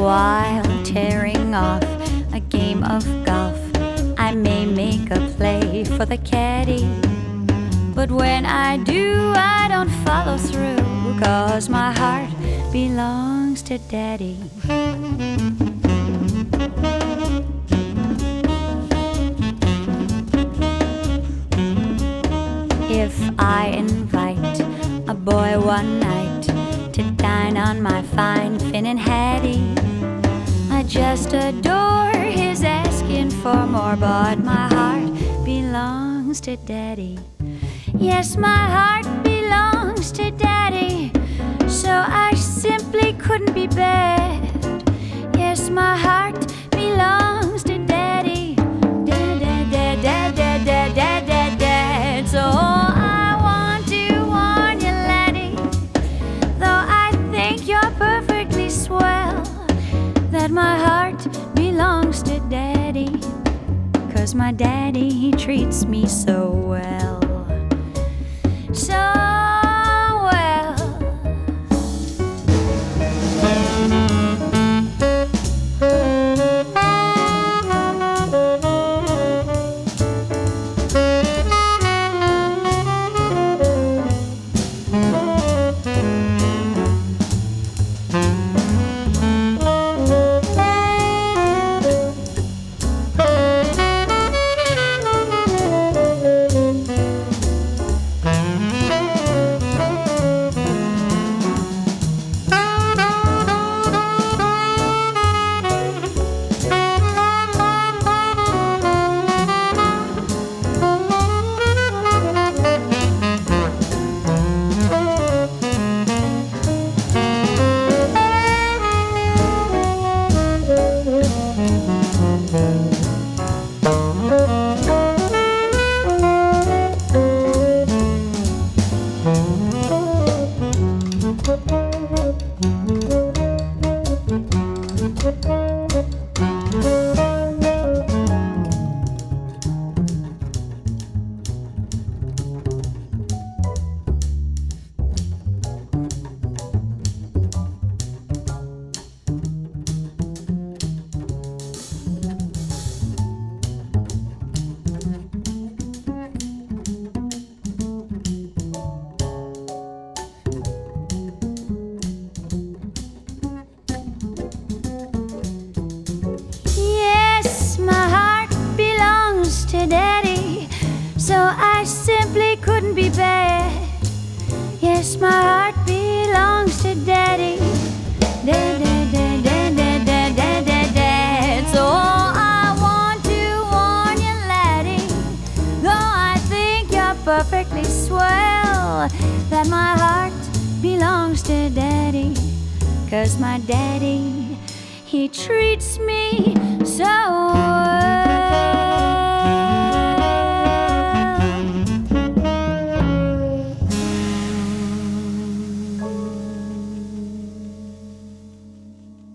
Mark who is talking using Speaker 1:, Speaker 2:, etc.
Speaker 1: while tearing off a game of golf. I may make a play for the caddy, but when I do, I don't follow through, cause my heart belongs to daddy. If I invite a boy one night to dine on my fine finnan haddie, just adore his asking for more, but my heart belongs to Daddy. Yes, my heart belongs to my heart belongs to Daddy. Cause my daddy, he treats me so well. so I simply couldn't be bad. Yes, my heart belongs to Daddy. Daddy. perfectly swell that my heart belongs to daddy cause my daddy he treats me